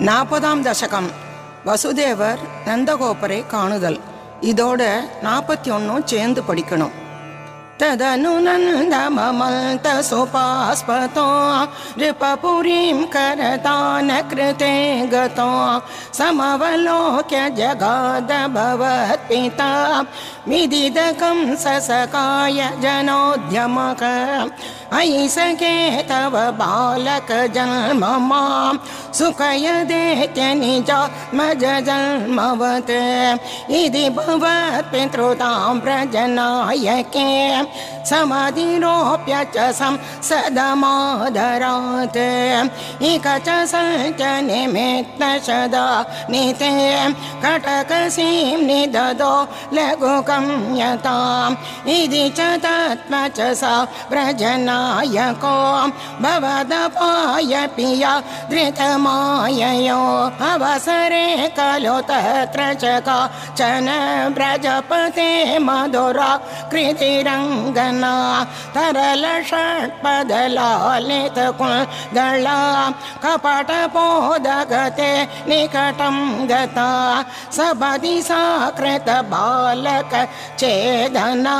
நாற்பதாம் தசகம் வசுதேவர் நந்தகோபரை காணுதல் இதோட நாற்பத்தி ஒன்றும் சேர்ந்து படிக்கணும் तदनु नन्दममल्त सुपास्पतो नृपपुरीं करतान कृते गतो समवलोक्य जगाद भवत्पिता विदिदकं ससकाय जनोद्यमक। सखे तव बालक जन्म मां। सुखयदेत्य निजात्मज जन्मवत्। इति भवत्पितृतां प्रजनायके समाधिरोप्य च संसदमादरात् इक च सत्यनिमित्तशदा निते। कटकसीं निददो लघुकं यताम् इति च तत्त्व च सा व्रजनायको। भवदपाय पिया धृतमाययो। अवसरे खलु तत्र च काचन व्रजपते मधुरा कृतिरङ्गना तरलषट्पदलालित कुन्दला कपटपोदगते निकटं गता सपदि सा कृतबालक चेदना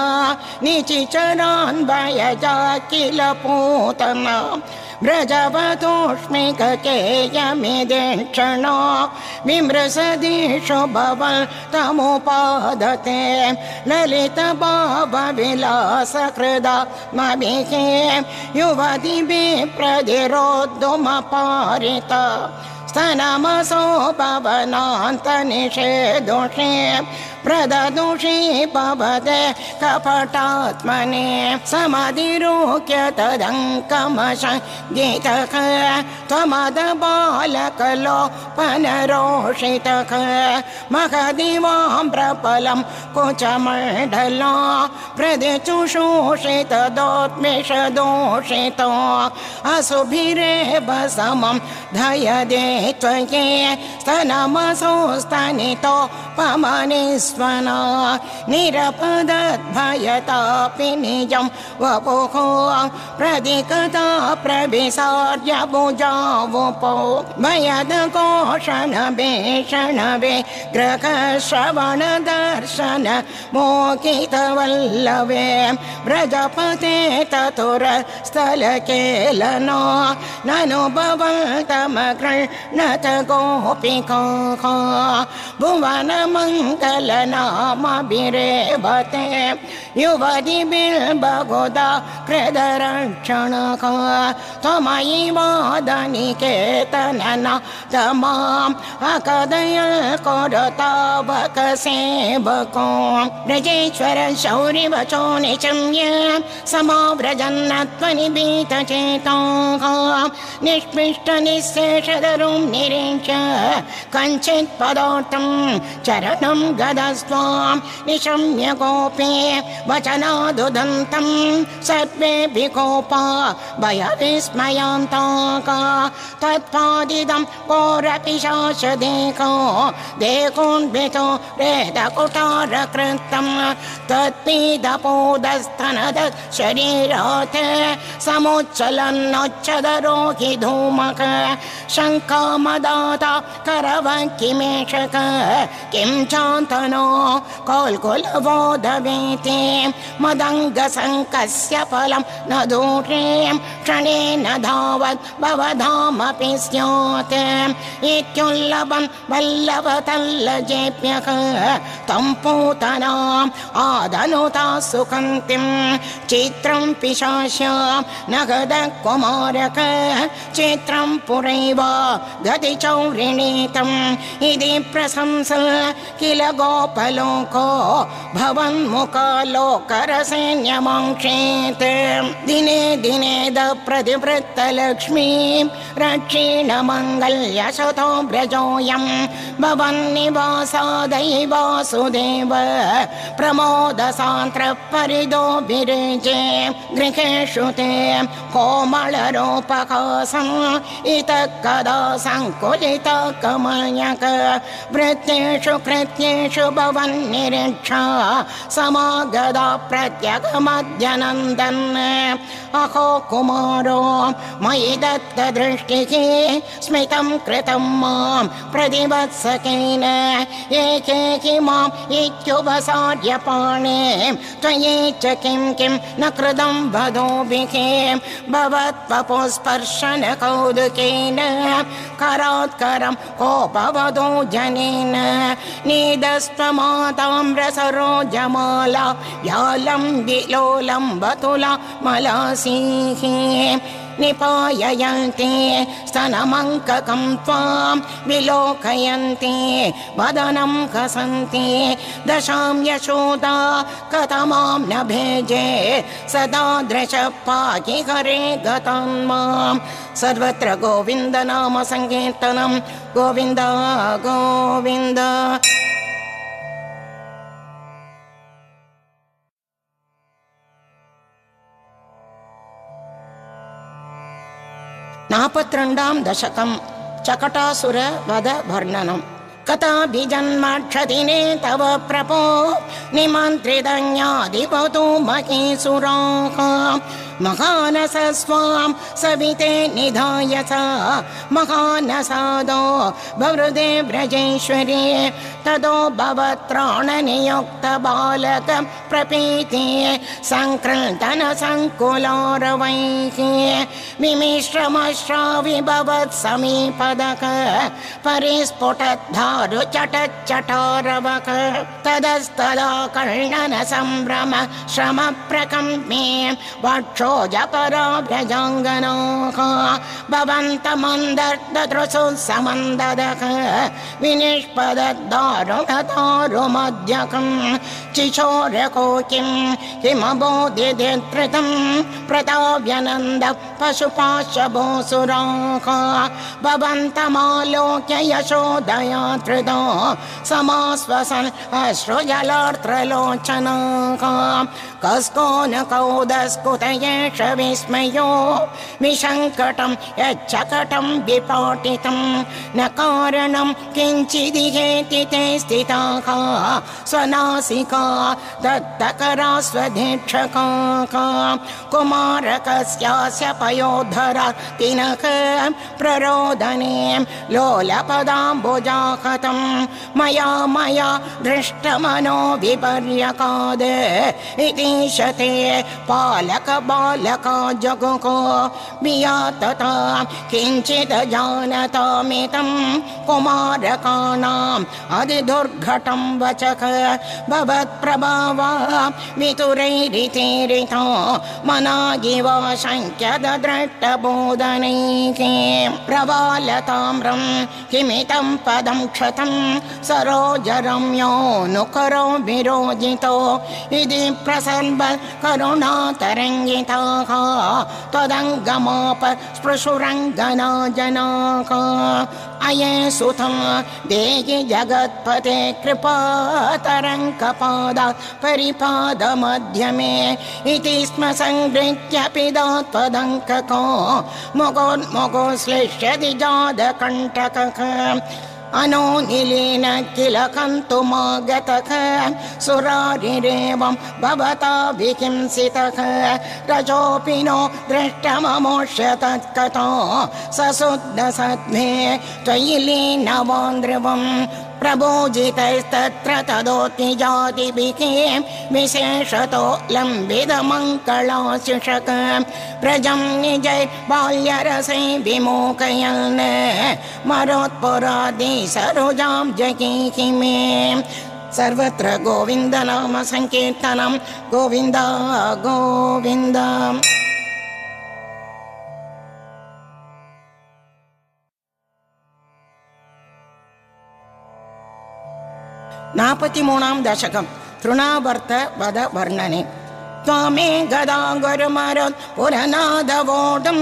निचिचरान् भयजा किल पूतना व्रजवतोष्मिककेयमिदिक्षणो विमृसदिषु भवन् तमुपादते ललितभावविलासकृदा मभिः युवतिभिः प्रतिरोद्धुमपारित स्तनमसो भवनान्तनिषेदोषे प्रददुषी भवते कपटात्मने समधिरोक्य तदङ्कमशङ्गितः त्वमदबालकलोपनरोषितः महदिवां प्रबलं कुचमण्डला प्रदिचुषोषितदोत्मिषदोषितो असुभिरेव समं धयदे त्वये स्तनमसोस्तनितो पमनिस्वना निरपदद्भयतापि निजं वपुः प्रदिकता प्रविसार्य भुजावुपो भयदकोषण भेषण वे ग्रहश्रवण दर्शन मोकितवल्लवे व्रजपते ततुर स्थलकेलनो ननु भवन्तमगृह्णत गोपिकाः भुवनमङ्गलनामभिरेवते युवतिबिल्बगुदा कृदरक्षणः त्वमयि वादनिकेतनना तमाम् अकदय कोरतावकसेवको ब्रजेश्वर शौरिवचो निचम्य समाव्रजन्नत्वनिबीतचेताः निष्पिष्टनिःशेषदरुं निरीक्ष्य कञ्चित् पदोक्तं चरणं गदस्त्वां निशम्य गोपे वचनादुदन्तं सर्वेऽपि कोपा भयविस्मयान्ताका तत्पादिदं पौरपिशाचदेको देकोन्वितो रेदकुटारकृतं तत्पीदपोदस्तनद शरीरात् समुच्चलन्नोच्चदरो हि धूमक। शङ्कामदाता करवङ्किमेषक किं चान्तनो कोल्कुलवोदवेति मदङ्गसङ्कस्य फलं न दूरे क्षणेन धावत् भवधामपि स्यात्। इत्युल्लभं वल्लभतल्लजेभ्यः तं पूतनाम् आदनुता सुकन्तिं चित्रं पिशाश्या नगद कुमारक चित्रं पुरैव गतिचौरिणीतम्। इति प्रशंस किल गोपलोको भवन्मुखालोकरसैन्यमङ्क्षेत् दिने दिने द प्रतिवृत्तलक्ष्मीं रक्षीणमङ्गल्यशतो व्रजोऽयं भवन्निवासादैव सुदेव प्रमोदसान्त्रपरिदो विरेजे गृहेषु ते कोमलरूपकासम् इतः कदा सङ्कुलित कमयक वृत्तेषु कृत्येषु भवन्निरीक्षा समागदा प्रत्यगमद्यनन्दन् अहो कुमारो मयि दत्तदृष्टिः स्मितं कृतं मां प्रतिवत्सकेन। एके किमाम् इत्युपसार्यपाणे त्वयि च किं किं न कृतं वधोभिः। भवत्वपुस्पर्शन कौदुकेन करात्करं कोपवधो जनेन निदस्त्वमाताम्रसरोजमाला व्यालं विलोलं बतुला मलासीः निपाययन्ति स्तनमङ्ककं त्वां विलोकयन्ति वदनं हसन्ति दशां यशोदा कथमां न भेजे सदा दृश पाहि हरे गतान् मां। सर्वत्र गोविन्द नाम सङ्कीर्तनं गोविन्द गोविन्द नापत्रेण्डां दशकं चकटासुर वध वर्णनम्। कथाभिजन्मक्षदिने तव प्रभो निमन्त्रितज्ञाधिपतु महीसुराः महानस स्वां सविते निधाय सा महानसादो बवृदे व्रजेश्वरी तदो भवत्राणनियुक्त बालक प्रपीति सङ्कृन्तन सङ्कुलारवैः विमिश्रमश्राविभवत् समीपदक परिस्फुटद्धारु चटच्चटारवक। तदस्तदा कर्णन सम्भ्रम श्रम प्रकम्पे वक्षो जपरा भ्रजाङ्गनाः भवन्तमन्दर्दृशु समन्ददक विनिष्पदद्दारुणतारुमध्यकम् चिशोर्यको किं प्रताव्यनन्द पशुपाश भोसुराः भवन्तमालोक्य यशोदया धृतो समास्वसन् अश्रुजलार्त्रलोचनाः कस्को न कौदस्कुत एष विस्मयो विसङ्कटं यच्चकटं विपाटितं न कारणं किञ्चिदिहेति ते स्थिताः स्वनासिका दत्तकरा स्वधीक्षकाः कुमारकस्यास्य पयोधरा तिनः प्ररोदने लोलपदाम्बुजाहतं मया मया दृष्टमनो विपर्यकाद इति शते पालक बालका जगुको। विया तथा किञ्चित् जानतामितं कुमारकाणाम् अधिदुर्घटं वचः भवत्प्रभावा वितुरैरितिरितो मनागिव शङ्क्यद दृष्टबोधनैः प्रवालताम्रं किमितं पदं क्षतं सरोजरम्योऽनुकरो विरोजितो। इति प्रसर्व करुणातरङ्गिताः। त्वदङ्गमाप स्पृशुरङ्गना जनाः अये सुतं देहि जगत्पते कृपातरङ्कपादा परिपादमध्यमे इति स्म सङ्गृह्यपि दात्वदङ्कको मुगोन्मुगो श्लिष्यति जादकण्टकः अनोनिलीन किल कन्तुमागतः सुरारिरेवं भवता विहिंसितः रजोऽपि नो दृष्टममोष्य तत्कथो ससुद्ध त्वयि लीनवान् ध्रुवम् प्रभोजितैस्तत्र तदोति जातिभिः विशेषतो लम्बितमङ्कलाशिषक प्रजं निजै बाल्यरसै विमोकयन्। मरोत्पुरादि सरोजां जगीहि मे। सर्वत्र गोविन्द नाम सङ्कीर्तनं। गोविन्द गोविन्द नापतिमूणां दशकं तृणावर्त वद वर्णने त्वामे गदा गुरुमरुत् पुरनादवोढुं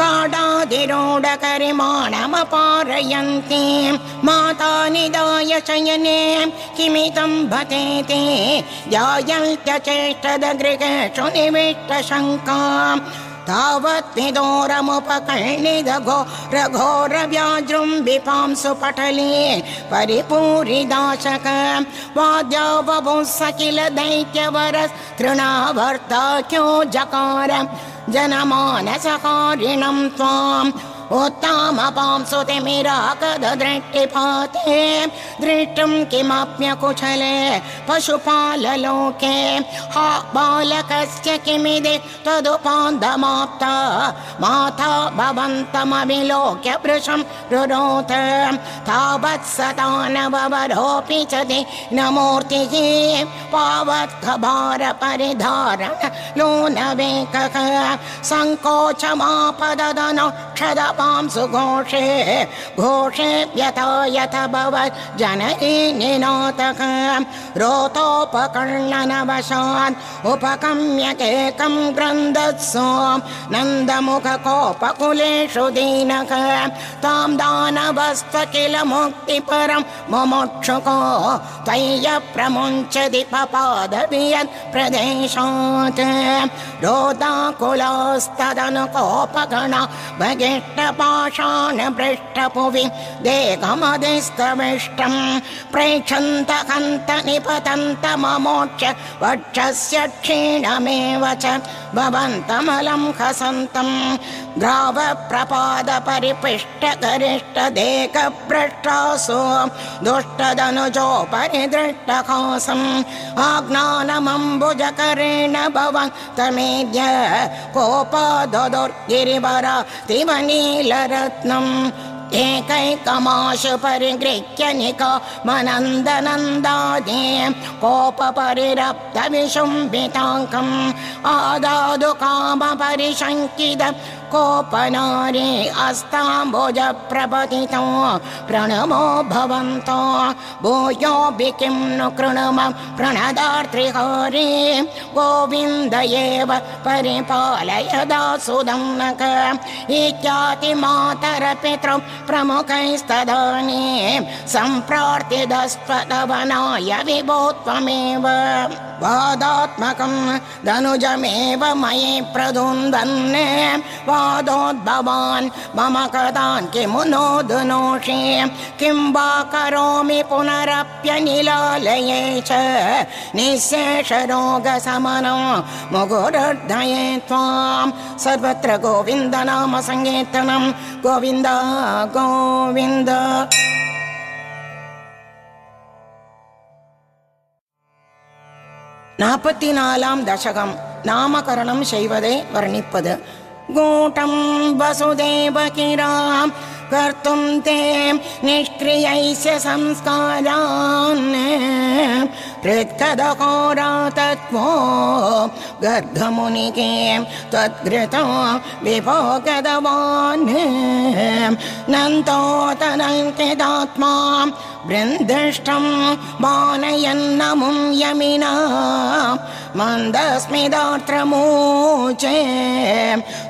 गाढादिरोढकरिमाणमपारयन्ति माता निदाय शयने किमितं भतेति ध्यायन्त्यचेष्टदगृहेषु निविष्टशङ्का तावत् विदोरमुपकर्णिदघो रघोरव्याजृम्बिपांसु पटले परिपूरिदाशक। वाद्या बभुः सकिल दैत्यवरस्तृणावर्ताख्यो जकार? जनमानसकारिणं त्वाम् उत्तामपां सुतिमिराकदृष्टिपाते दृष्टुं किमप्यकुशले पशुपाललोके। हा बालकस्य किमिति तदुपान्दमाप्ता माता भवन्तमविलोक्य वृषं रुरोथ तावत् सतानवरोऽपि च ते न मूर्तिः पावत्खभार परिधारण लोनवेकः सङ्कोचमापददनो क्षद पांसु घोषे व्यथा यथ भवत् जननी निनातक। रोतोपकर्णनवशात् उपकम्यकेकं ग्रन्दत्सु नन्दमुखकोपकुलेषु दीनक। तां दानवस्त किल मुक्तिपरं मुमुक्षुको त्वय्य प्रमुञ्चति पपादवियत् प्रदेशात्। रोदाकुलास्तदनुकोपगण भगिष्टपाषाण पृष्ठभुवि देहमधिस्तविष्टम् प्रेक्षन्त हन्त निपतन्त ममोक्ष वक्षस्य क्षीणमेव च भवन्तमलं देक भ्रष्टासु दुष्टदनुजोपरि दृष्टहासम् आज्ञानमम्बुजकरेण भवन्तमेद्य कोपादुर्गिरिवर तिमनीलरत्नम् एकैकमाशु परिगृह्य निकमनन्दनन्दादे कोपपरिरप्त विशुम्बिताङ्कम् आदादु कामपरिशङ्कित कोपनारे प्रपतितो प्रणमो भवन्तो। भूयोऽपि किं नु कृणम प्रणदार्तृहरे गोविन्द एव परिपालयदा सुदन्नक इत्याति मातरपितृ प्रमुखैस्तदानी। सम्प्रार्थितस्त्वतवनाय विभो त्वमेव वादात्मकं धनुजमेव मयि प्रदुन्दन् वादोद्भवान् मम कदान् किमु नोदनोषि किं वा करोमि पुनरप्यनिलालये च निःशेषरोगशमनं मुगुरर्धये त्वां सर्वत्र गोविन्दनाम सङ्कीर्तनं गोविन्द गोविन्द நாற்பத்தி நாலாம் தசகம் நாமகரணம் செய்வதை வர்ணிப்பது गूटं वसुदेव किरां कर्तुं ते निष्क्रियैष्य संस्कारान् हृत्कदहोरा तत्त्वो गर्गमुनिके त्वद्घृतो घृतं विभो गतवान् नन्तोतनङ्कितात्मा बृन्दिष्टं बालयन्नमुं यमिना मन्दस्मिदात्रमूचे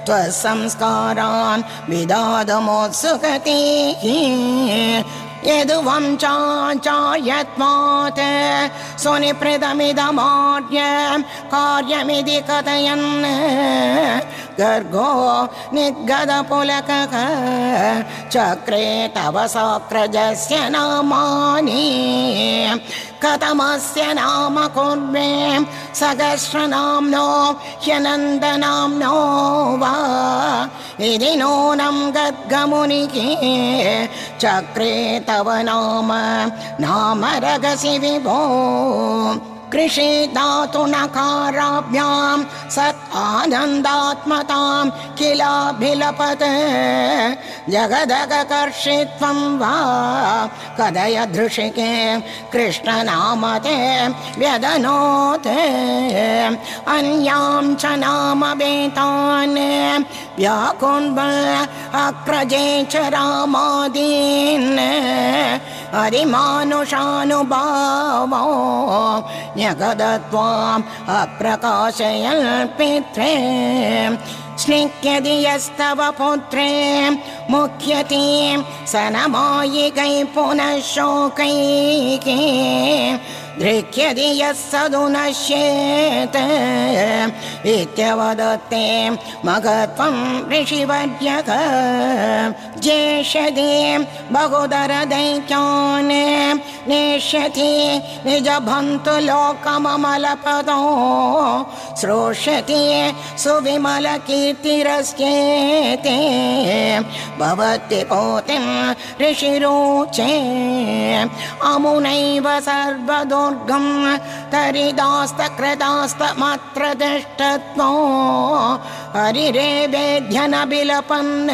त्वसंस्कारान् विदादमोत्सुकतिः यदुवं चाचायत्मात् सुनिपृतमिदमार्य कार्यमिति कथयन् गर्गो निगदपुलकः चक्रे तव सक्रजस्य नामानि। कथमस्य नाम कुर्वे? सहस्रनाम्नो ह्यनन्दनाम्नो वा? इति नूनं गद्गमुनिः चक्रे तव नाम नाम रगसि विभो कृषि धातु नकाराभ्यां सत् आनन्दात्मतां किलाभिलपत् जगदगकर्षित्वं वा कदय धृषिके कृष्णनामते व्यदनोत्। अन्यां च नामवेतान् व्याकुण्ब अक्रजे च रामादीन् हरिमानुषानुभावो न्यगदत्वाम् अप्रकाशयन् पित्रे स्निग्ध्यति यस्तव पुत्रे मुख्यतीं पुनः शोकैः धृक्यति यः सदु नश्येत् इत्यवदत्ते मघत्वं ऋषिवर्यक जेष्यति बहुदरदैत्यान् नेष्यति निजभन्तु लोकममलपदो श्रोष्यति सुविमलकीर्तिरस्येते भवति पोतिं ऋषिरोचे अमुनैव सर्वदुर्गं तरिदास्तकृतास्तमत्र तिष्ठत्वो हरिरे वेद्यनबिलपन्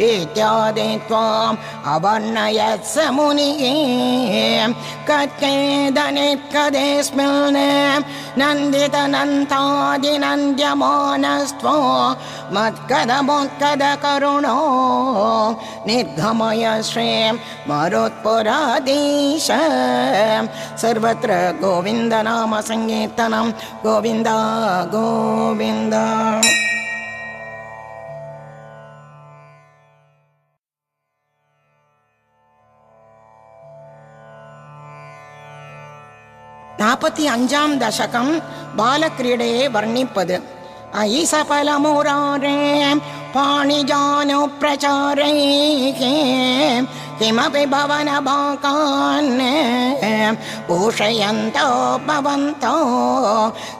इत्यादि त्वाम् अवर्णयत् स मुनिः कथेदनिकदेस्मिन् नन्दितनन्तादिनन्द्यमानस्त्वो। मत्कदमुत्कदकरुणो। निर्गमय श्रें मरुत्पुराधीश सर्वत्र गोविन्दनाम सङ्कीर्तनं गोविन्द गोविन्द நாற்பத்தி அஞ்சாம் தசகம் பாலக்கிரீடையை வர்ணிப்பது ஐசபலமுராரே பாணிஜானு किमपि भवन बाकान् उषयन्तो भवन्तो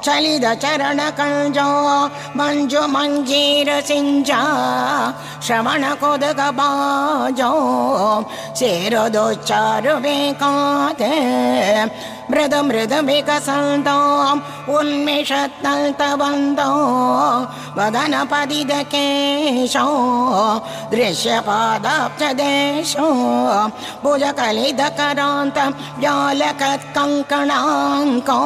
चलिद चरणकंजो मञ्जु मञ्जीर सिञ्जा मृद मृद विकसन्ताम् उन्मिषत्तल्तवन्तो। वदनपदिदकेशो दृश्यपादाब्जदेशो। भुजकलिदकरान्त व्यालकत्कङ्कणाङ्को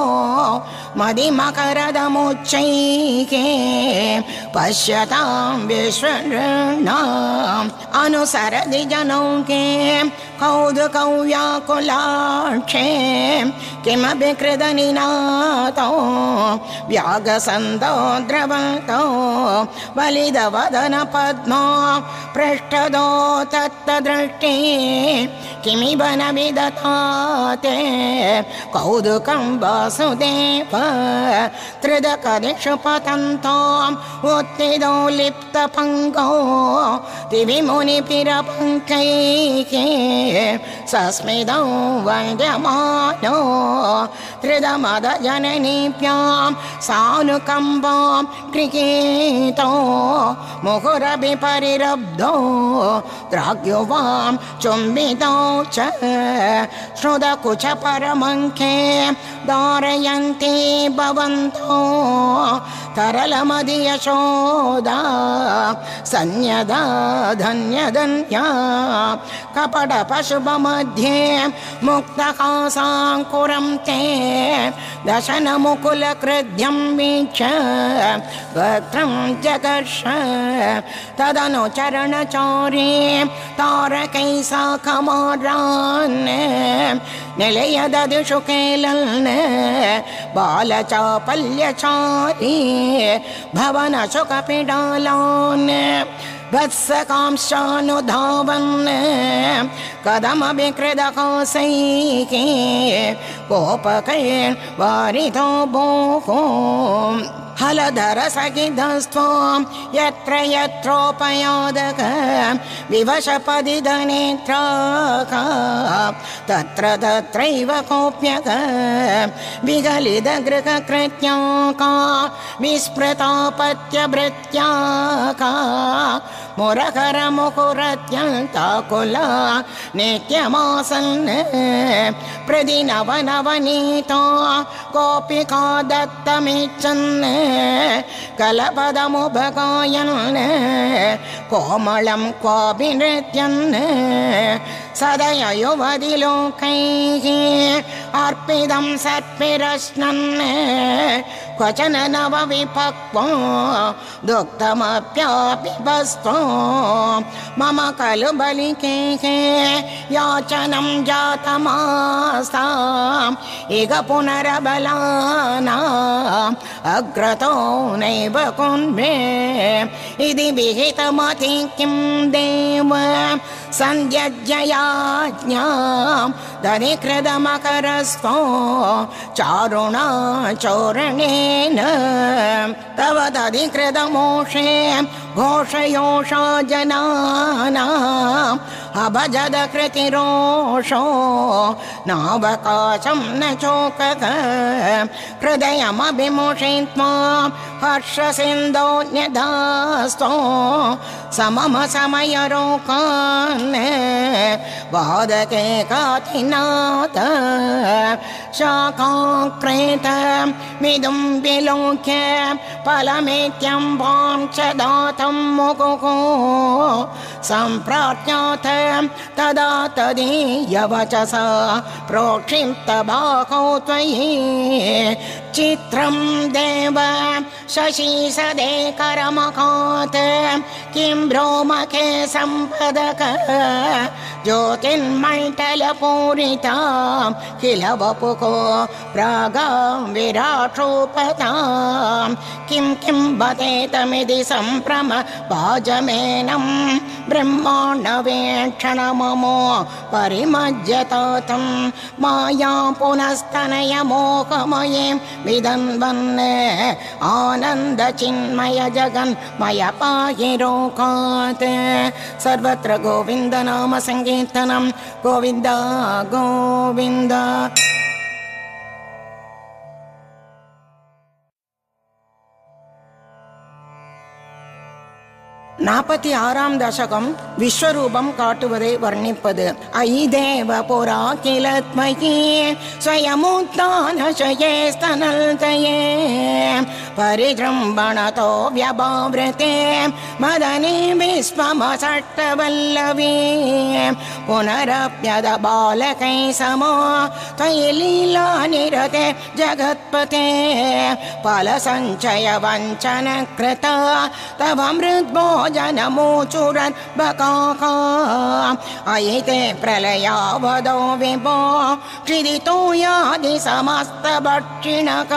मदिमकरदमुच्चैः पश्यतां विश्वनाम् अनुसरति जनौके कौदुकौ व्याकुलाक्षे किमपि कृतनिनातो व्यागसन्तो द्रवतो बलिदवदन पद्मो पृष्ठदो तत्तदृष्टि किमिव न विदताते कौदुकं वासुदेव त्रिदकदिषु पतन्तोम् उत्थिदो लिप्तपङ्गो दिविमुनिपिरपङ्कैः सस्मिदौ वन्द्यमानो त्रिदमदजननीभ्यां सानुकम्बां क्रिकेतो मुहुरपि परिरब्धो द्राग्युवां चुम्बितौ च श्रुतकुच परमङ्खे धारयन्ति भवन्तो तरलमधियशोदा सन्यदा धन्यधन्या कपटपशुभमध्ये मुक्तकासाङ्कुरं ते दशनमुकुलकृद्यं वीक्ष्य वक्त्रं जगर्ष। तदनु चरणचारे तारकै साखमारान् निलयददिषु केलन् बालचापल्यचारी भवन डालो वत्सकांशानुधावन् कदमभिकृदकासैः गोपकैर्वारितो भोः। हलधरसगिधस्त्वां यत्र यत्रोपयादक विवशपदिदनेत्राः तत्र तत्रैव कोऽप्यक विगलितगृहकृत्याका विस्मृतापत्यभृत्याका मुरकरमुकुरत्यन्ताकुला नित्यमासन् प्रतिनवनवनीता गोपिका दत्तमिच्छन् कलपदमुपगायन् कोमलं क्वापि नृत्यन् सदय युवतिलोकैः अर्पितं सत्पिरश्नन् क्वचन नवविपक्वो दुग्धमप्यापिबस्त्वो मम खलु बलिकेः याचनं जातमास्ताम् इह पुनरबलानाम्, अग्रतो नैव कुन्भे इति विहितमति किं देव? सन्ध्यज्ञयाज्ञां दधिकृतमकरस्वो चारुणा चोरणेन तव दधिकृतमोषे घोषयोषा जनानाम् अभजद कृतिरोषो नावकाशं न चोकक। हृदयमभिमुषित्वा हर्षसिन्धो न्यधास्तो समम समयरोकान्। वादके कातिनाथ शाकाक्रेत मिदुं विलोक्य वां च दातं मुकुको सम्प्राज्ञाथ तदा तदीयवचसा प्रोक्षिप्तबाहौ त्वयि चित्रं देव। शशि सदे करमखात् किं भ्रोमखे सम्पदक। ज्योतिर्मण्डलपूरिता किल वपुको प्रागां विराटोपतां किं किं वदेतमिति सम्भ्रम भाजमेनं। ब्रह्माण्डवेक्षणममो परिमज्जतातं माया पुनस्तनयमोहमयीं विदन्वन् आनन्दचिन्मय जगन्मय पाहि रोकात् सर्वत्र गोविन्द नाम सङ्कीर्तनं गोविन्द गोविन्द நாற்பத்தி ஆறாம் தசகம் விஸ்வரூபம் காட்டுவதை வர்ணிப்பது ஐதேவ புரா கிலத்மகி ஸ்வயமுத்தானசயே ஸ்தனல்தயே परिजृम्भणतो व्यभावृते मदने विश्वमसट्टवल्लवी पुनरप्यद बालकै समो त्वयि लीला निरते जगत्पते फलसञ्चय वञ्चन कृता तव मृद्भोजनमोचुरन् बकाका अयिते प्रलयावदो विभो क्षिदितो यादि समस्तभक्षिणक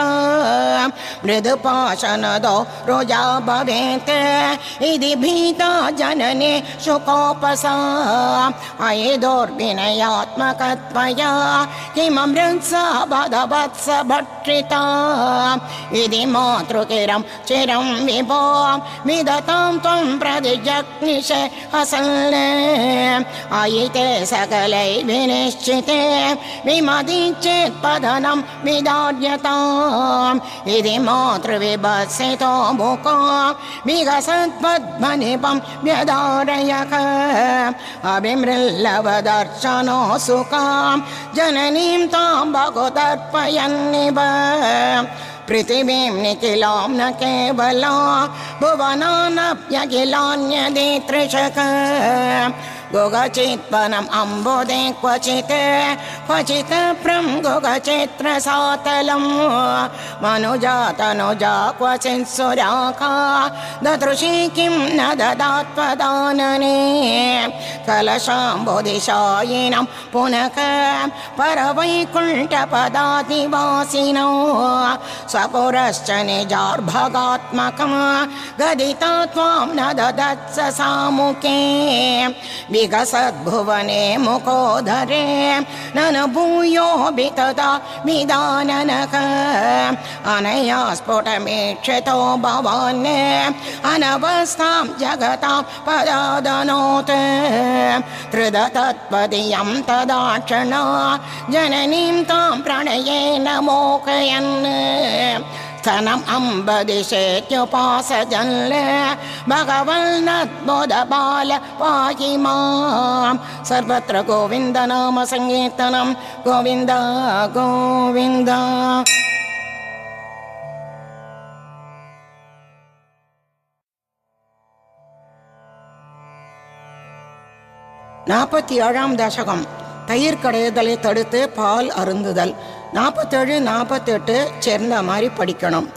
मृदुपाशनदो रोजा भवेत् इति भीता जनने शुकोपसा। अयि दुर्विनयात्मकत्वया किममृत्सा बधवत्स भक्षिता। इति मातृकिरं चिरं विभो विदतां त्वं प्रतिजग्निश असल् अयि ते सकलै विनिश्चिते विमति चेत् पदनं विदार्यताम् इति मातृविभत्सितो मुको विगसत्पद्मनिपं व्यदारयक अभिमृल्लवदर्शनो सुखां जननीं तां बहुतर्पयन्निव पृथिवीं निखिलां न केवला भुवनानप्यखिलान्यदितृषक गुगचित्वनम् अम्बुदे क्वचित् क्वचित् प्रं गुगचित्रसातलम्। मनुजातनुजा क्वचित् सुराका ददृशी किं न ददात्वदानने। कलशाम्बुदिशायिनं पुनः परवैकुण्ठपदादिवासिनो। स्वपुरश्च निजार्भगात्मकं गदिता त्वां न ददत्स सामुखे विकसद्भुवने मुकोदरे नन भूयो तदा विदाननक अनया स्फुटमीक्षितो भवान्। अनवस्थां जगतां पदादनोत् त्रिदतत्पदीयं तदा क्षणा जननीं तां प्रणयेन मोहयन् स्तनम् अम्बदिशेत्युपासजन् भगवन्नद्बोधबाल पाहि मां सर्वत्र गोविन्द नाम सङ्कीर्तनं गोविन्द गोविन्द நாற்பத்தி ஏழாம் தசகம் தயிர் கடையதலை தடுத்து பால் அருந்துதல். நாற்பத்தேழு நாற்பத்தெட்டு சேர்ந்த மாதிரி படிக்கணும்.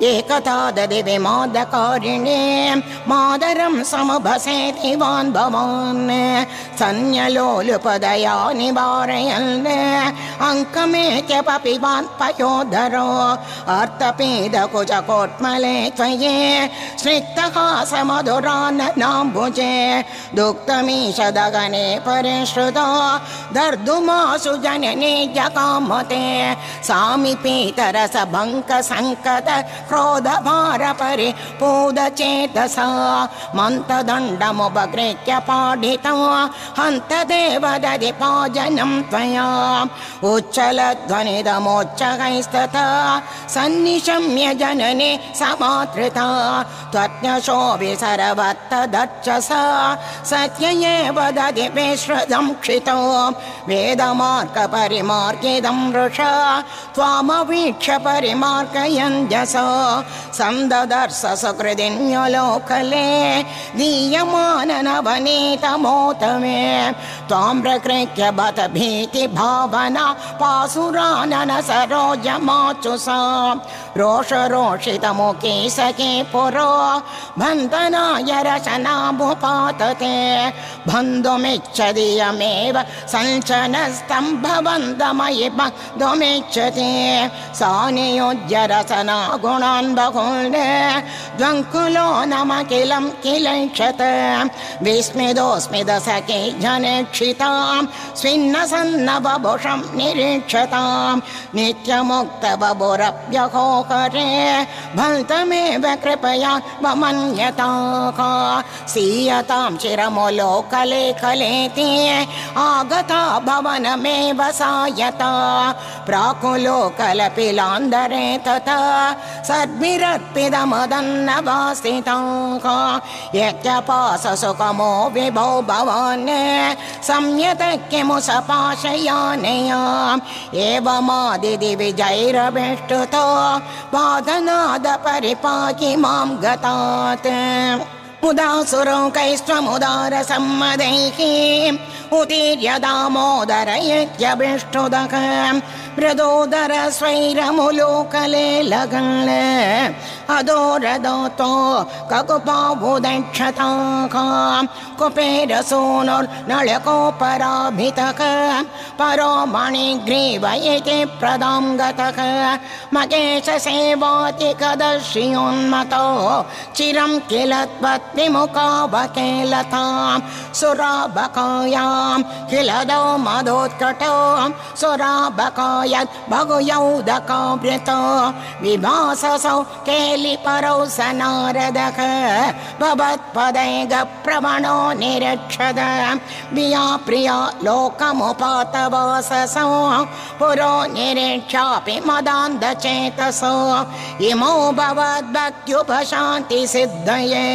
ஏகதாததிவி மாதகாரிணே மாதரம் சமபசேதி வான்பவான் சன்யலோலுபதயா நிவாரயல் अङ्कमे च पपि बान् पयो त्वये श्रेत मधुराम्बुजे दुग्धने परे श्रुता धर्दुमासुजनने जकामते सामी पीतरसभङ्क संकत क्रोध मार हन्त देव ददे पजनं त्वया। उच्चलध्वनिदमोच्चकैस्तथा सन्निशम्य जनने समातृता त्वज्ञशोभि सरवत्तदर्चसा सत्य एव दधि विश्रुतं क्षितो वेदमार्गपरिमार्गिदं वृषा त्वामवीक्ष्य परिमार्गयञ्जस सन्ददर्श सुकृदिन्यलोकले दीयमाननवनीतमोत मे त्वां प्रकृत्य बत भीति भावना पासुरानन सरोजमाचुसा रोष रोषितमुखे सखे पुरो बन्धनाय रचनामुपातते बन्धुमिच्छदीयमेव सञ्चनस्तम्भबन्धमयि बन्धुमिच्छति। सा नियोज्य रचना गुणान् बहुले द्वङ्कुलो नमखिलं किलैक्षत। विस्मिदोस्मिद सखे जनेक्षितां स्विन्न निरीक्षतां नित्यमुक्त बभुरभ्यहोकरे भल्तमेव कृपया ममन्यताः सीयतां चिरमुलोकले कलेति आगता भवनमेव सायता। प्राकुलोकलपिलान्दरे तथा सद्भिरर्पितमदन्नवासिताः यज्ञपाससुखमो विभो भवान् संयत किमु सपाशयानयाम् एवमादिदिविजैरभिष्टुतो पादनाद परिपाहि मां गतात् मुदासुरौकैस्त्वमुदारसम्मदैः उतीर्य दामोदरयत्यभिष्टुदः मृदोदर स्वैरमुलोकले लगन् अदोरदोतो ककुपाबुदक्षताः कुपेरसूनुर्नळकोपराभितः परो मणिग्रीव इति प्रदां गतः मकेश सेवाति कदर्शियोन्मतो चिरं किल त्वत्विमुखावकेलतां सुराबकायां किलदो मदोत्कटो सुराबकायत् भगुयौदकावृतो विभाससौ केलिपरौ स नारदः भवत्पदै गप्रवणो निरक्षद विया प्रिया लोकमुपातवाससौ पुरो निरीक्षापि मदान्धचेतसो इमो भवद्भक्त्युपशान्ति सिद्धये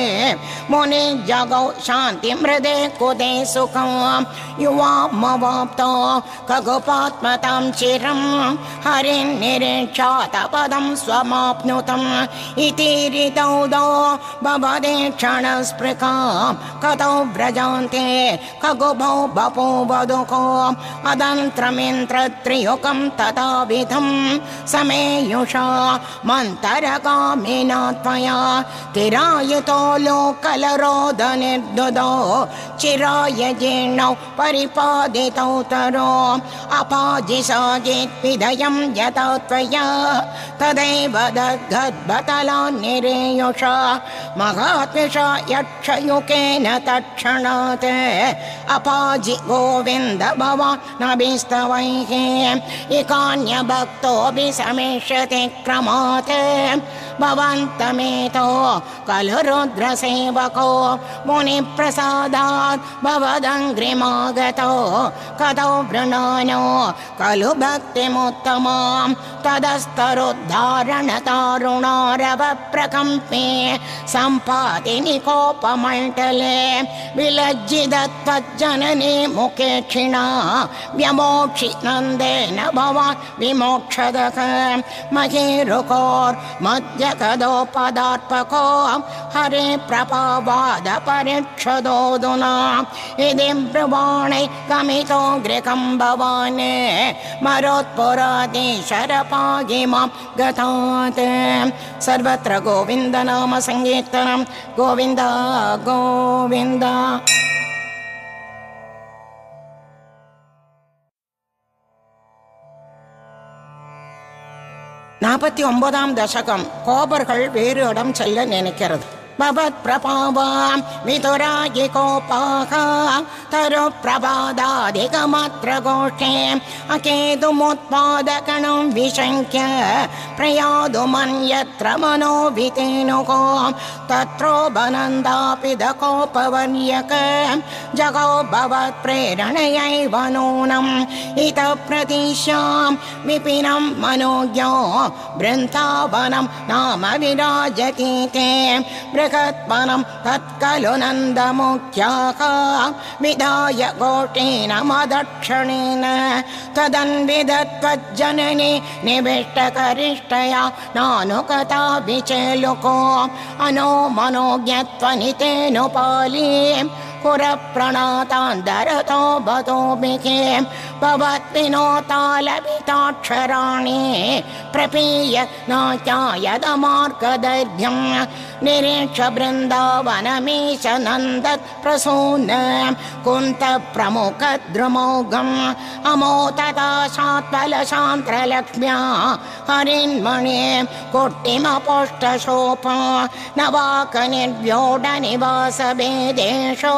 मुनि जगौ शान्ति मृदे कुदे सुखं। युवामवाप्तो खगुपात्मतां चिरं। हरिन्निरीक्षात पदं स्वमाप्नुतम् इति ऋतौ दो भवदे क्षणस्पृकां। कतौ व्रजान्ते खगुभौ बपो वदुको अदन्त्रमिन्द्रत्रियुकं तथाविधं। समेयुषा मन्तरकामिना त्वया। तिरायतो लोकलरोदनिर्दुदो चिराय जीर्णौ परिपादितौ तरो। अपाजिसाजित्विदयं यथा त्वया तदैव दद्गद्बतलान्निरेयुषा महात्मिषा यक्षयुकेन तत्क्षणात्। अपाजि गोविन्द भवानभिस्तवैः इकान्यभक्तोऽपि समेष्यति क्रमात् भवन्तमेतो खलु रुद्रसेवको मुनिप्रसादात् भवदङ्घ्रिमागतो कथौ वृणानो खलु भक्तिमुत्तमां तदस्तरुद्धारणतारुणारव प्रकम्पे सम्पादिनि कोपमण्डले मुखे क्षिणा व्यमोक्षि नन्देन भवान् विमोक्षदः महीरुकोर्मध्य कदोपदात्मको हरे प्रपावाद परिक्षदोदुना इति ब्रुवाणै कमितो गृहं भवान् मरोत्पुराधीशरपाहि मां गतात्। सर्वत्र गोविन्दनाम सङ्कीर्तनं गोविन्द गोविन्द நாற்பத்தி ஒன்பதாம் தசகம். கோபர்கள் வேறு இடம் செல்ல நினைக்கிறது. भवत्प्रवां वितुरायिकोपाकरुप्रपादाधिकमात्र गोष्ठे अकेतुमुत्पादकणं विशङ्क्य प्रयादुमन्यत्र मनोभितेनुको तत्रोपनन्दापि दकोपवर्यक जगो भवत्प्रेरणयैव नूनम् इत प्रतिशां विपिनं मनोज्ञो वृन्तावनं नाम विराजति ते बृहत्वनं तत्खलु नन्दमुख्याः विधाय गोटेन मदक्षिणेन तदन्विदत्वज्जननि निविष्टकरिष्टया नानुकथा विचेलुको अनो मनोज्ञत्वनितेनुपाली पुरप्रणतान्तरतो बतोभिके भवद्विनोतालपिताक्षराणि प्रपीय नाचायदमार्गदैर्घ्यं निरीक्ष बृन्दावनमीश नन्दत् प्रसून। अमो तथा शात्वलशान्त्रलक्ष्म्या हरिन्मणे कुट्टिमपोष्टशोप। नवाकनिर्व्योढनिवासभेदेषु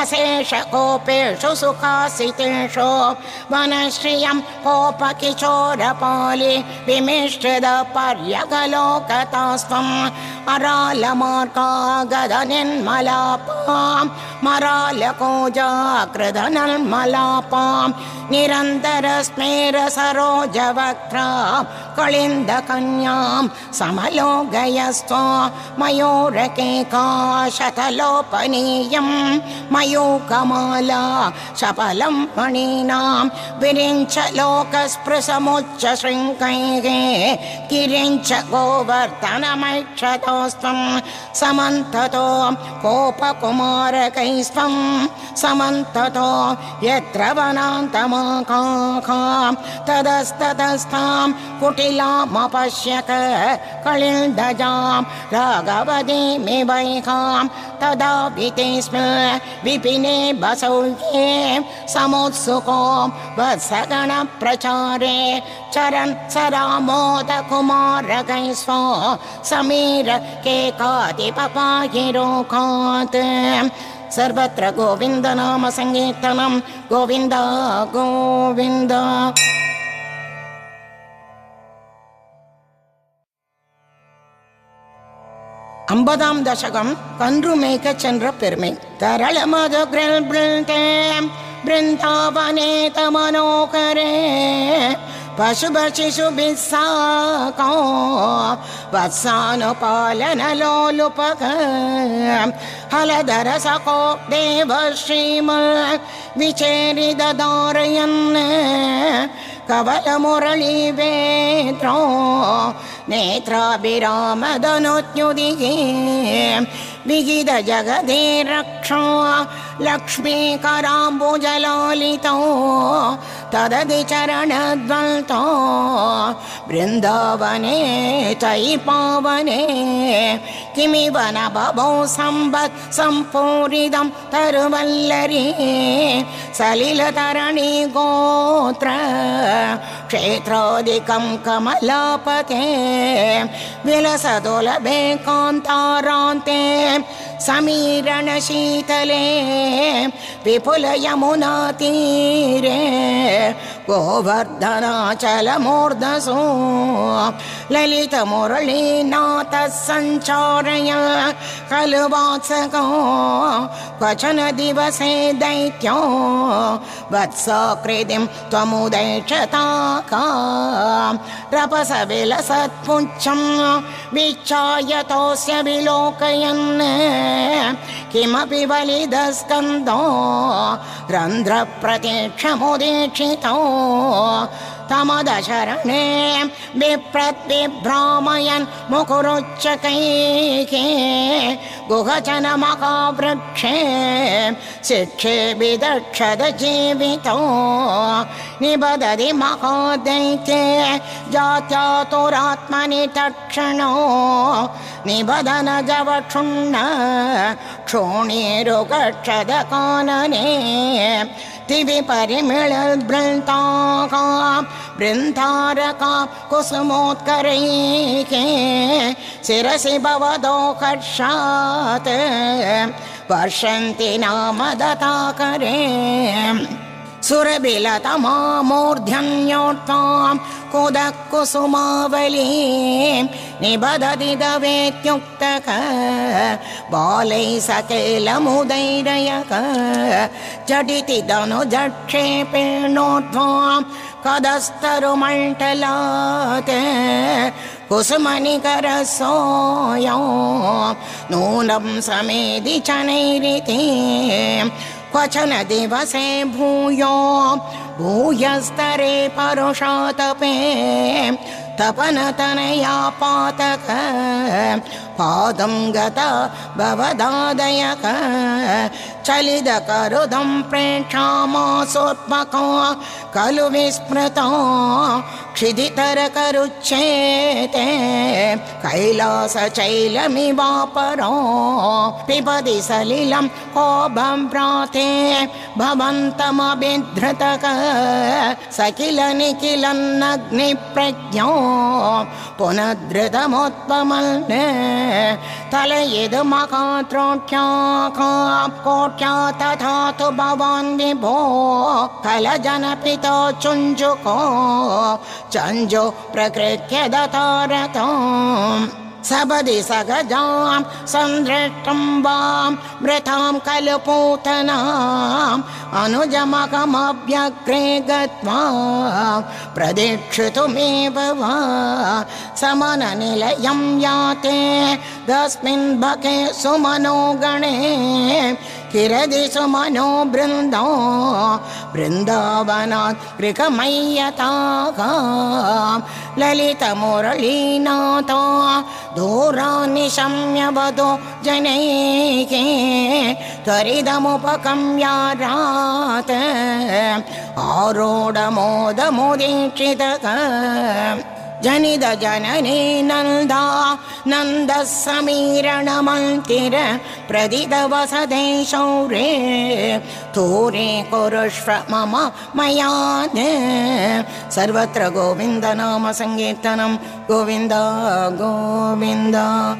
अशेषकोपेषु सुखासितेषु वनश्रियं कोपकिशोरपालि विमिश्रितपर्यगलोकतास्त्वम् अरालमार्गागदनिर्मलापां मरालकोजाकृतनिर्मलापां निरन्तरस्मेरसरोजवक्त्रा कलिन्दकन्यां मयूरकेका शतलोपनीयं मयूकमाला शपलं मणीनां विरिञ्च लोकस्पृशमुच्च शृङ्गैः किरिञ्च गोवर्धनमैक्षतोस्त्वं कोपकुमारकैस्त्वं। समन्ततो यत्र वनान्तमाकाखां तदस्ततस्तां कुटिलामपश्यक कलिन्दजां राघवतीमिवैकां तदा विते स्म विपिने बसौल्ये समुत्सुको वत्सगणप्रचारे चरन् स रामोदकुमारकै स्व समीर केकादिपपाहिरोकात् सर्वत्र गोविन्द नाम सङ्कीर्तनं गोविन्द गोविन्द ஐம்பதாம் தசகம் கன்று மேய்க்க சென்ற பெருமை தரளமது பிருந்தாவனே தமனோகரே पशुभशिशुभिः साको वत्सानुपालनलोलुपक हलधरसको देव श्रीम विचेरिदधारयन् कवलमुरळीवेत्रो नेत्राभिरामदनुत्युदिगे विगिद जगदे रक्षो लक्ष्मीकराम्बुजलोलितो तदधि चरणद्वल्तो बृन्दावने तयि पावने किमिव न बभौ सम्पत् सम्पूरितं तरुवल्लरी सलिलतरणि गोत्र क्षेत्रादिकं कमलापते विलसदुलभे कान्तारान्ते समीरणशीतले विपुलयमुनातीरे there. गोवर्धनाचलमूर्धसो ललितमुरळीनाथः सञ्चारय खलु वात्सको क्वचन दिवसे दैत्यो। वत्सकृतिं त्वमुदैक्षताका रपसविलसत्पुच्छं विच्छायतोऽस्य विलोकयन्। किमपि बलिदस्कन्दो रन्ध्रप्रतीक्षमुदीक्षितो। तमदशरणे बिप्रद्विभ्रामयन् मुकुरुच्चकैः गुहचनमकावृक्षे शिक्षे विदक्षद जीवितो निबदति महादैत्ये जात्यातुरात्मनि तक्षणो निबदन जवक्षुण्ण क्षोणीरुगक्षद कानने बृन्दारका कुसुमोत्करैके शिरसि भवदो कर्षात् वर्षन्ति नाम दताकरे सुरबिलतमामूर्ध्यन्योत्ताम् कुदकुसुमावलीं निबदति बालैः सकेलमुदैरयक झटिति धनुजक्षेपेणोर्ध्वां कदस्तरुमण्डलात् कुसुमनिकरसोऽयं नूनं समेधि चनैरिति। क्वचन दिवसे भूयो भूयस्तरे परुषातपे तपनतनया पातक पादं गत भवदादयक। चलितकरुदं प्रेक्षामासोत्मको खलु विस्मृतो क्षिदितरकरुच्छेते कैलासचैलमिवापरो पिबति सलिलं कोभं प्राते। भवन्तमभिधृतक स निखिलन्नग्निप्रज्ञो पुनद्धृतमुत्पमल् तलयिदु मकात्रोट्या कोट्या तथा तु भवान् विभो कलजनपितो चुञ्जुको चञ्जो प्रकृत्य दतारतो सबदि सगजां सन्दृष्टं वां मृतां खलु पूतनाम् अनुजमकमभ्यग्रे गत्वा प्रदीक्षितुमेव वा। समननिलयं याते तस्मिन् बके सुमनो गणे किरदि सुमनो बृन्दो बृन्दावनात् गृहमय्यताः ललितमुरलीनाथा दूरानि शम्यवधो जनैः त्वरिदमुपकम्यारात् आरोढमोदमुदीक्षितः ஜனித ஜனனே நந்தா நந்த சமீரணமந்திர பிரதித வசதே சௌரே. தூரே குருஷ்வ மம மயானே. சர்வத்திர கோவிந்த நாம சங்கீர்த்தனம் கோவிந்தா கோவிந்தா.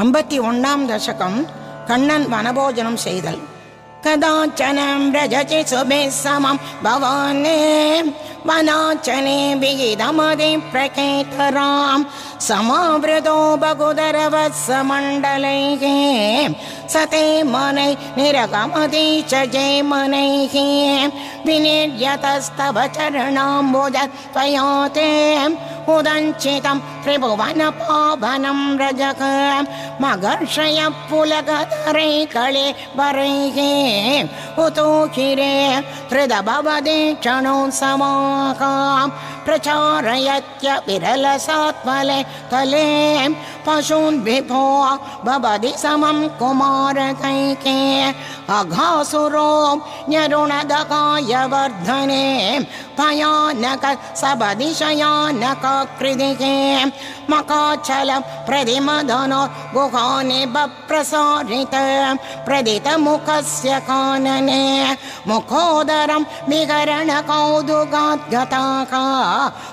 ஐம்பத்தி ஒன்றாம் தசகம் கண்ணன் வனபோஜனம் செய்தல். कदाचन व्रजति शुभे समं भवान् वनाचने बिहिधमदि प्रकेतरां समावृतो बहुदरवत्समण्डलैः सते मनै निरगमति च जे मनैः। विनिर्यतस्तव चरणम्बुद त्वयाते उदञ्चितं त्रिभुवनपाभनं रजक। मघर्षय पुलकधरे वरैः। वरैहे उतो क्षिरे हृदभवदे क्षणो समाहा प्रचारयत्य विरलसात्मले तले पशून् विभो भवति समं कुमारकैके। अघासुरो न्यरुणदकाय वर्धने भयानक सबदिशयानक कृदिके मकाचल प्रतिमदनो गुहानि बप्रसारित प्रदितमुखस्य कानने। मुखोदरं विकरणकौतुकाद्गताः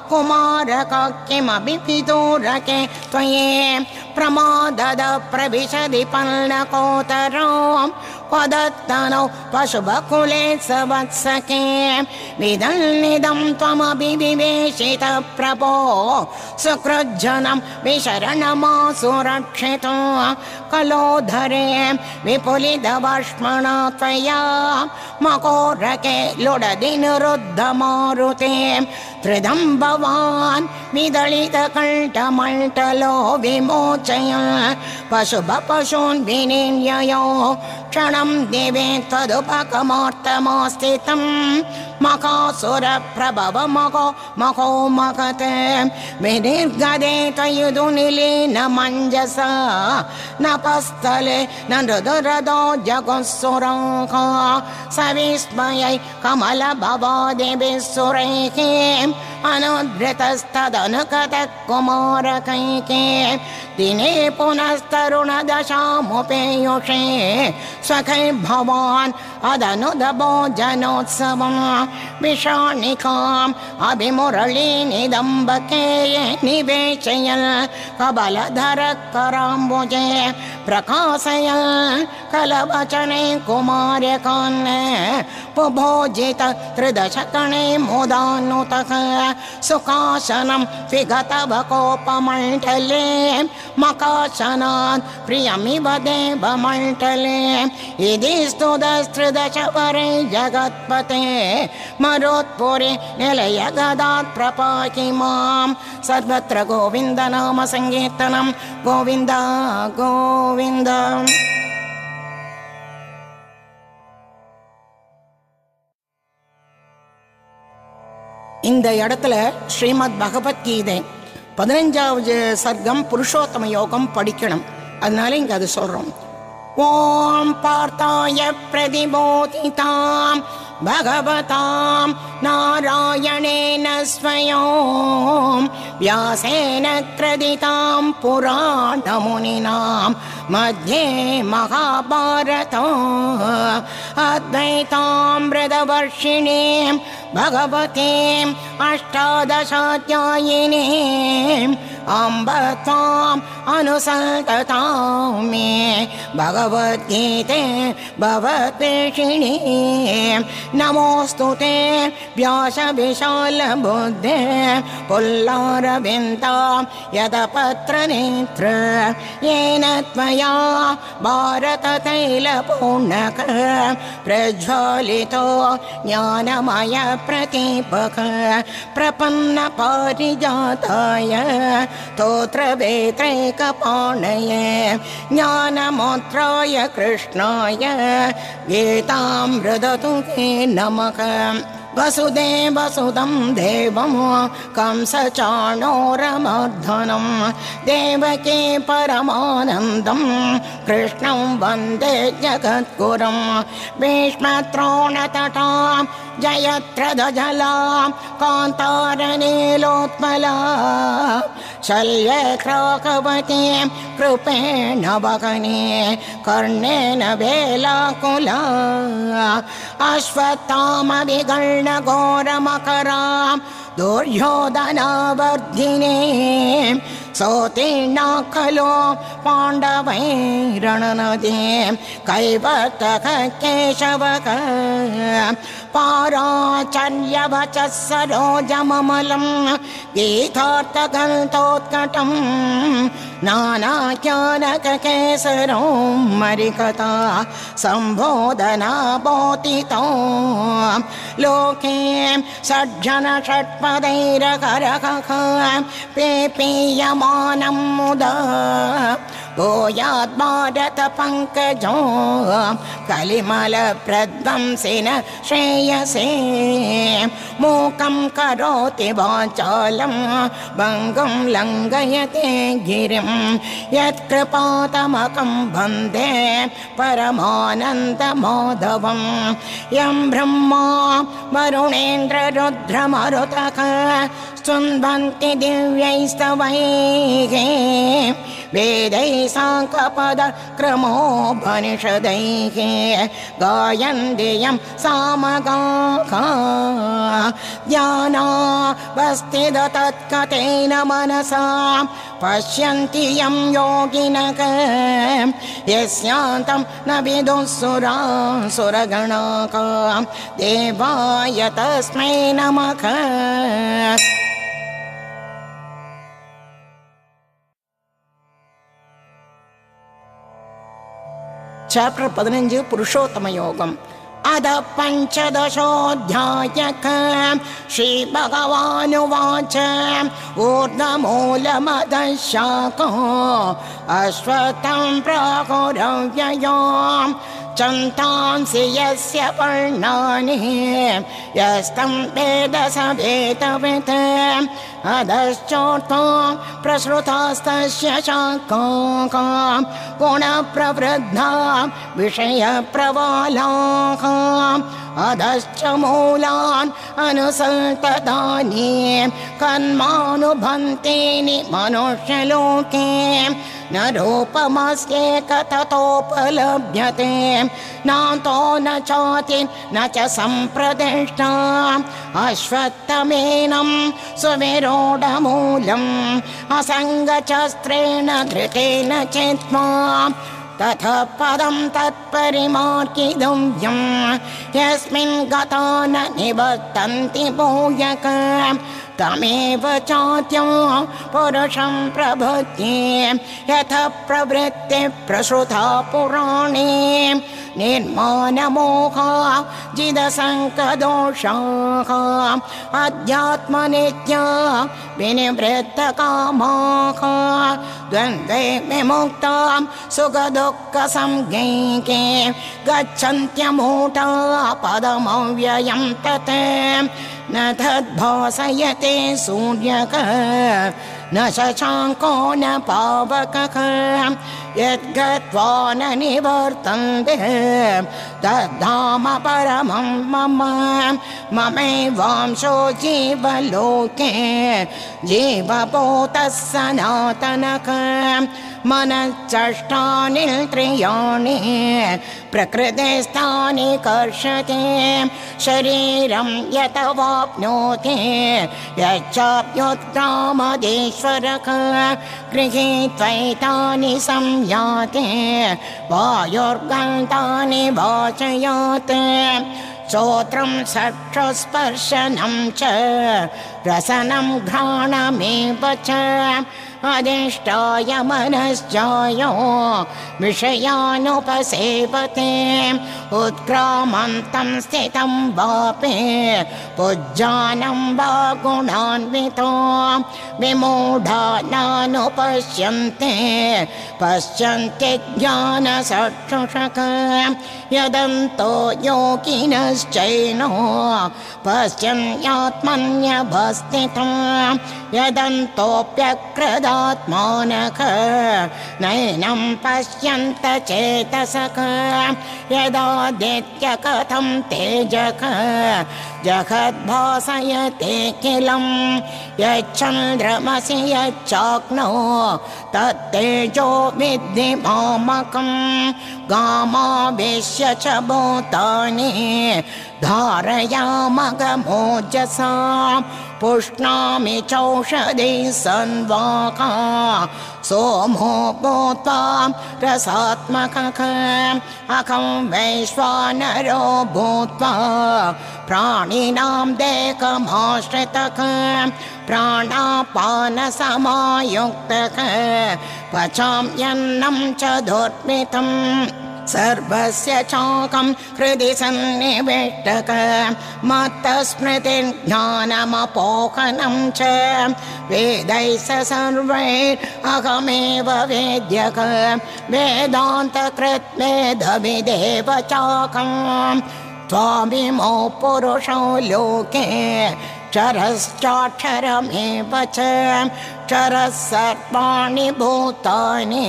कुमारक किमपि पितूरके त्वये प्रमादद प्रविशदि पल्लकोतरां पदत्तनौ पशुबकुले सवत्सके विदन्निदं त्वमपि विवेशित प्रभो। सुकृज्जनं विशरणमासुरक्षितो। कलोधरे विपुलितवर्ष्मणा त्वया। मकोरके लुडदि निरुद्धमारुते। त्रिदं भवान् विदलितकण्ठमण्डलो विमोचय। पशुभपशून् विनिर्ययो क्षणं दिवे त्वदुपकमार्तमास्थितं मकासुरप्रभव मको मको मकत् विनिर्गदे त्वयुधुनिलीन मञ्जसा नपस्थले न जगुसुराः। सविस्मयै कमल भवादिभिः सुरैः। अनुधृतस्तदनुकत कुमारकैके दिने पुनस्तरुणदशामुपेयुषे स्वखै भवान् अदनुदभो जनोत्सवम् विषाणिकाम् अभिमुरळी निदम्बके निवेशयन्। कबलधर प्रकाशयन् कलवचने कुमार्यकान् पुभोजित त्रिदशकणे मोदानुतः सुखासनं विगतवकोपमण्डले मकाशनात् प्रियमिव देवमण्डले इति स्तुतस्त्रिदशवरे जगत्पते मरोत्पुरे निलय गदात् प्रपाहि माँ सर्वत्र गोविन्द नाम सङ्कीर्तनं गोविन्द गोविन्द இந்த இடத்துல ஸ்ரீமத் பகவத்கீதை பதினஞ்சாவது சர்க்கம் புருஷோத்தம யோகம் படிக்கணும் அதனால இங்க அது சொல்றோம் ஓம் பார்த்தாய பிரதிபோதிதாம் பகவதாம் நாராயணேன ஸ்வயம் व्यासेन कृदितां पुराणमुनिनां मध्ये महाभारतम् अद्वैतामृतवर्षिणीं भगवतीम् अष्टादशाध्यायिनीम् अम्ब त्वाम् अनुसन्ततां मे भगवद्गीते भवद्वेषिणी नमोऽस्तु ते व्यासविशालबुद्धे पुल्लारविन्दा यदपत्रनेत्र येन त्वया भारततैलपूर्णक प्रज्वालितो ज्ञानमय प्रतीपक प्रपन्नपारिजाताय स्तोत्रवेत्रैकपाणय ज्ञानमोत्राय कृष्णाय गीतामृदतु ते नमः वसुदेवसुतं देवं कंसचाणोरमर्धनं देवके परमानन्दं कृष्णं वन्दे जगद्गुरुं भीष्मद्रोणतटां जयत्रदजला कान्तारनीलोत्पला शल्यक्राकवतीं कृपेण वगने कर्णेन वेलाकुला। अश्वत्थामविगर्णघोरमकरां दुर्योधनावर्धिने सोतीर्णा खलु पाण्डवैरणनदे कैवर्तक केशवक पाराचर्यवच सरोजममलं गीतार्थगन्तोत्कटम् नानाज्ञानककेसरो मरिकथा सम्बोधना बोतितो लोके षड्जन षट्पदैरकरकः मुदा भूयात् भारत पङ्कजो। कलिमलप्रध्वंसिन श्रेयसे। मूकं करोति वाचालं भङ्गुं लङ्घयते गिरिं। यत्कृपातमकं वन्दे परमानन्दमाधवं। यं ब्रह्मा वरुणेन्द्ररुद्रमरुतः स्तुन्वन्ति दिव्यैस्तवैः वेदैः साङ्कपद क्रमोपनिषदैः गायन्ति यं सामगाः ध्यानावस्थित तत्कथेन मनसा पश्यन्ति यं योगिनः यस्यान्तं न विदुः सुरा देवाय तस्मै नमः சாப்டர் चाप्टर् पञ्जु पुरुषोत्तमयोगम्। अधः पञ्चदशोऽध्यायक। श्रीभगवानुवाचलमदशाखं प्राकुरं च यस्य पर्णानि अधश्चोर्तो प्रसृतास्तस्य शाकाम् गुणप्रवृद्धा विषयप्रवालाः अधश्च मूलान् अनुसन्तदानि कन्मानुभन्तेनि मनुष्यलोके न रूपमस्येकततोपलभ्यते नातो न चाति न च सम्प्रदिष्टा अश्वत्थमेनं सुविरोढमूलम्। असङ्गशस्त्रेण धृतेन चित्वा। तथ पदं तत्परिमार्कितव्यम्। यस्मिन् गता न निवर्तन्ति भूयक तमेव चात्यो पुरुषं प्रभृत्ये यथ प्रवृत्ति प्रसृता पुराणे निर्माणमोहा जिदसङ्कदोषाः अध्यात्मनित्या विनिवृत्तकामाः द्वन्द्वे विमुक्तां सुखदुःखसंज्ञैके गच्छन्त्यमूढा पदमव्ययं तत् न तद्भासयते सूर्यकः न शशाङ्को न पावकः यद्गत्वा न निवर्तन्ते तद्धाम परमं मम ममैवांशो जीवलोके। जीवपोतः सनातनक मनश्चष्टानित्रियाणि प्रकृतिस्थानि कर्षते। शरीरं यत वाप्नोति यच्चाप्योत्क्रामदेश्वरः गृहीत्वैतानि संयाते वायुर्गन्तानि वाचयात्। श्रोत्रं चक्षुस्पर्शनं च रसनं घ्राणमेव च अधिष्ठाय मनश्चायो विषयानुपसेवते। उत्क्रामन्तं स्थितं वापे। पूज्यानं वा गुणान्वितो। विमूढा नानुपश्यन्ते पश्यन्ति ज्ञानचक्षुषक यदन्तो योगिनश्चैनो। पश्यन्यात्मन्यवस्थितं यदन्तोऽप्यक्रदात्मानक। नैनं पश्यन्त चेतसक यदादित्यकथं तेजक जगद्भासयते किलं यच्चन्द्रमसि यच्चाग्नो। तत्तेजो विद्धि मामकं गामावेश्य च भूतानि। धारयामगमोजसा। पुष्णामि चौषधि सन्वाका सोमो भूत्वा रसात्मकः अहं वैश्वानरो भूत्वा प्राणिनां देकमाश्रितः प्राणापानसमायुक्तः पचाम्यन्नं च दुर्मितम् सर्वस्य चाकं हृदि सन्निवेष्टक मत्तस्मृतिर्ज्ञानमपोहनं च। वेदैः स सर्वैरहमेव वेद्यक वेदान्तकृद्वेदविदेव चाकम् त्वामिमो पुरुषो लोके चरश्चाक्षरमेव च चरः सर्वाणि भूतानि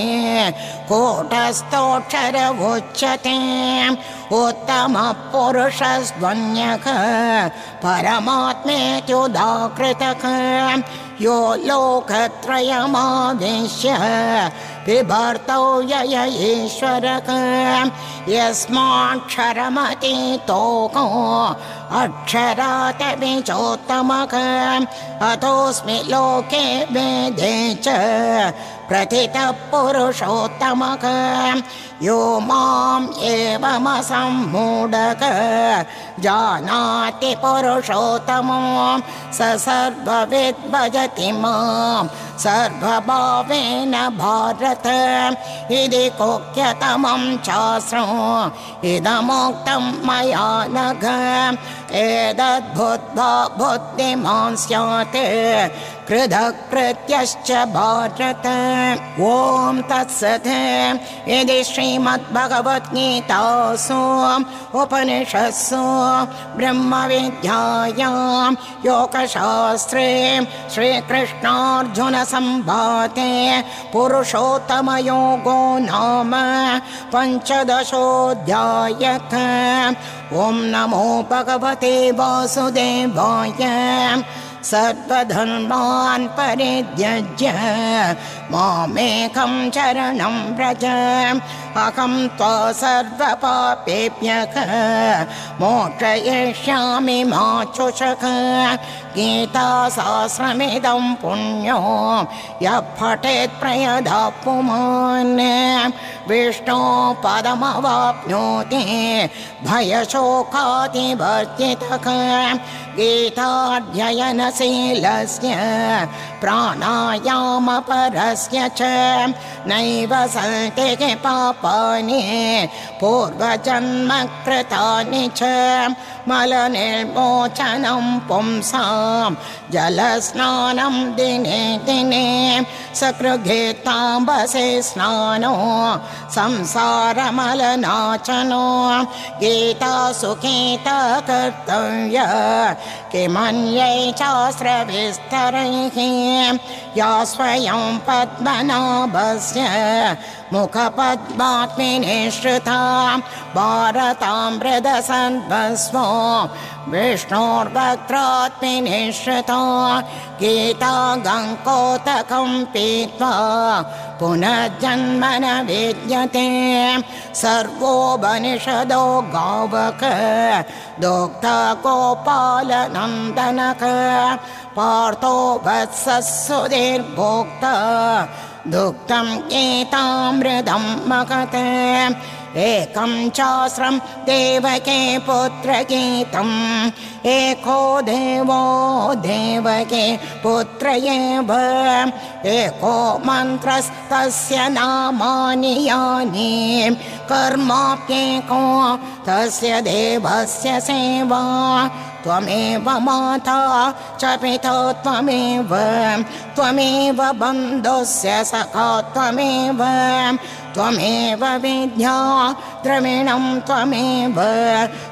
कूटस्थोऽक्षर उच्यते। उत्तमपुरुषस्त्वन्यः परमात्मेत्युदाकृतः यो लोकत्रयमावेश्य बिभर्तौ यय ईश्वरः यस्माक्षरमतीतोको अक्षरात् विचोत्तमः अतोऽस्मि लोके वेदे च प्रथितः पुरुषोत्तमः यो माम् एवमसम्मूढक जानाति पुरुषोत्तमो। स सर्वविद् भजति मां सर्वभावेन भारत। इति कोक्यतमं चास्रो इदमुक्तं मया नघ स्यात् कृतकृत्यश्च भारत। ॐ तत्सत्। यदि श्रीमद्भगवद्गीतासु उपनिषत्सु ब्रह्मविद्यायां योगशास्त्रे श्रीकृष्णार्जुनसम्भाते पुरुषोत्तमयोगो नाम पञ्चदशोऽध्यायक ॐ नमो भगवते वासुदेवाय। सर्वधर्मान् परित्यज्य मामेकं चरणं व्रज। अहं त्वा सर्वपापेभ्यः मोक्षयिष्यामि मा चुषक। गीताशास्त्रमिदं पुण्यो यः पठेत् प्रयदा पुमान् विष्णो पदमवाप्नोति भयशोकातिवर्जितः गीताध्ययनशीलस्य प्राणायामपरस्य च नैव सन्ति पापानि पूर्वजन्मकृतानि च मलनिर्मोचनं पुंसां जलस्नानं दिने दिने सकृघेताम्बसे स्नानो संसारमलनाचनो गीता सुखेता कर्तव्य किमन्यै चास्त्रविस्तरैः या स्वयं पद्मनाभस्य मुखपद्मात्मिने श्रुता विष्णोर्वक्त्रात्मिने श्रुता गीता गङ्कोतकं पीत्वा पुनर्जन्म न विद्यते सर्वोपनिषदो गावक दोक्ता गोपालनन्दनक पार्थो वत्सुधीर्भोक्ता दुग्धं गीतामृतं मगत एकं चास्रं देवके पुत्रगीतम् एको देवो देवके पुत्र एव एको मन्त्रस्तस्य नामानि यानि। कर्माप्येको तस्य देवस्य सेवा त्वमेव माता च पिता त्वमेव। त्वमेव बन्धुस्य सखा त्वमेव। त्वमेव विद्या द्रविणं त्वमेव।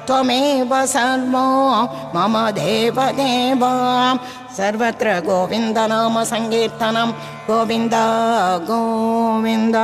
त्वमेव सर्वो मम देवदेव। सर्वत्र गोविन्दनाम सङ्कीर्तनं गोविन्द गोविन्द